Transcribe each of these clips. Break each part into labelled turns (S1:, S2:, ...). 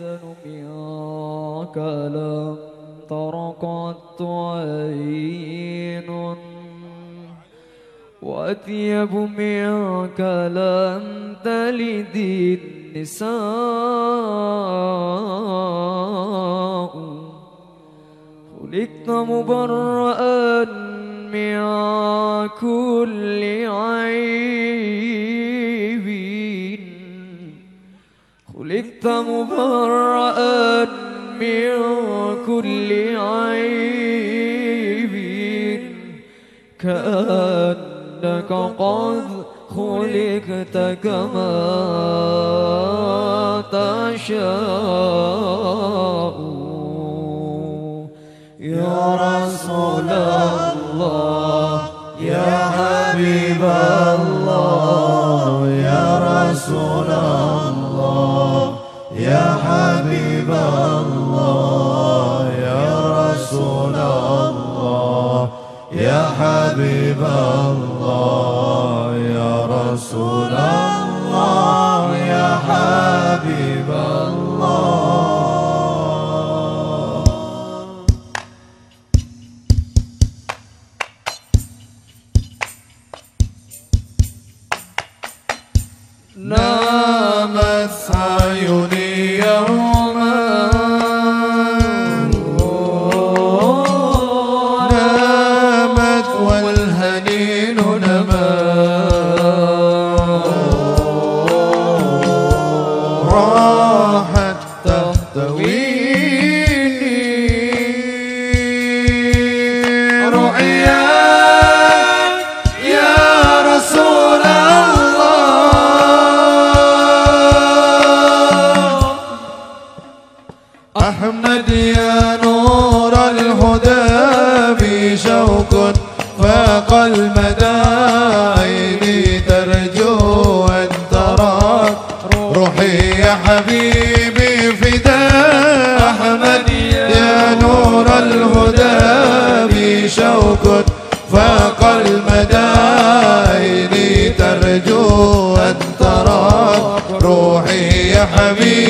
S1: أحسن منك لم تر قط عين وأطيب منك لم تلد النساء. خلقت مبرأ من كل عيب خلقت مبرأ من كل عيب كأنك قد خلقت كما تشاء. يا رسول الله يا حبيب الله يا رسول الله الله يا رسول الله يا حبيب الله. نامت عيوني حبيبي فداك أحمد يا نور الهدى بشوق فاق المدائن ترجو أن تراك روحي يا حبيبي.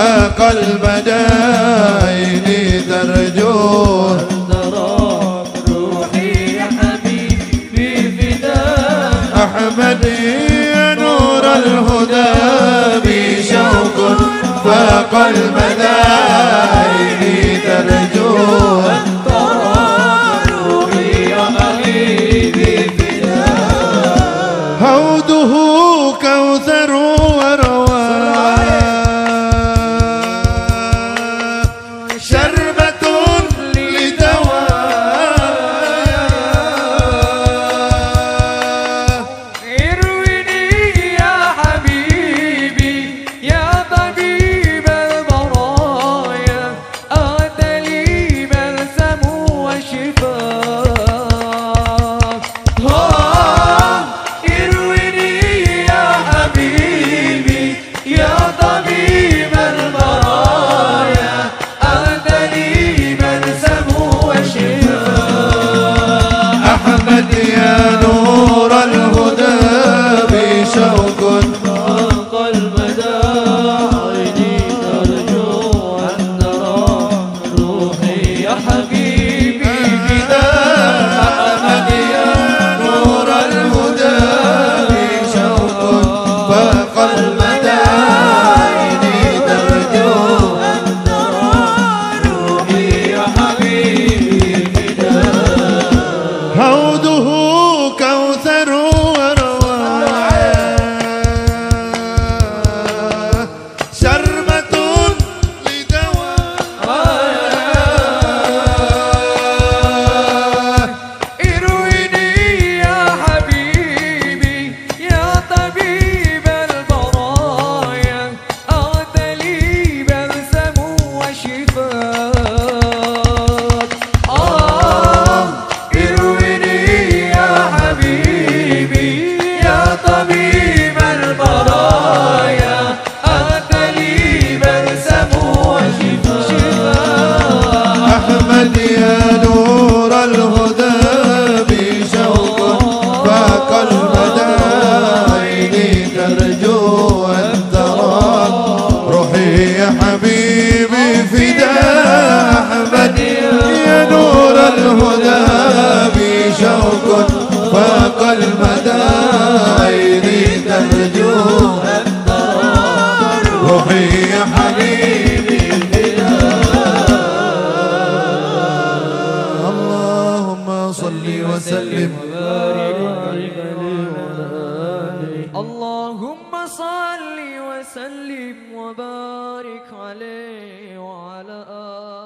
S1: فوق البدايل ترجو. تراك روحي يا حبيبي فداء أحمد يا نور الهدى بشوق.
S2: فوق المدايل ترجو.
S1: تراك روحي يا حبيبي فداء هوده كوثر صل وسلم.
S2: وبارك عليه اللهم صل وسلم وبارك عليه وعلى آله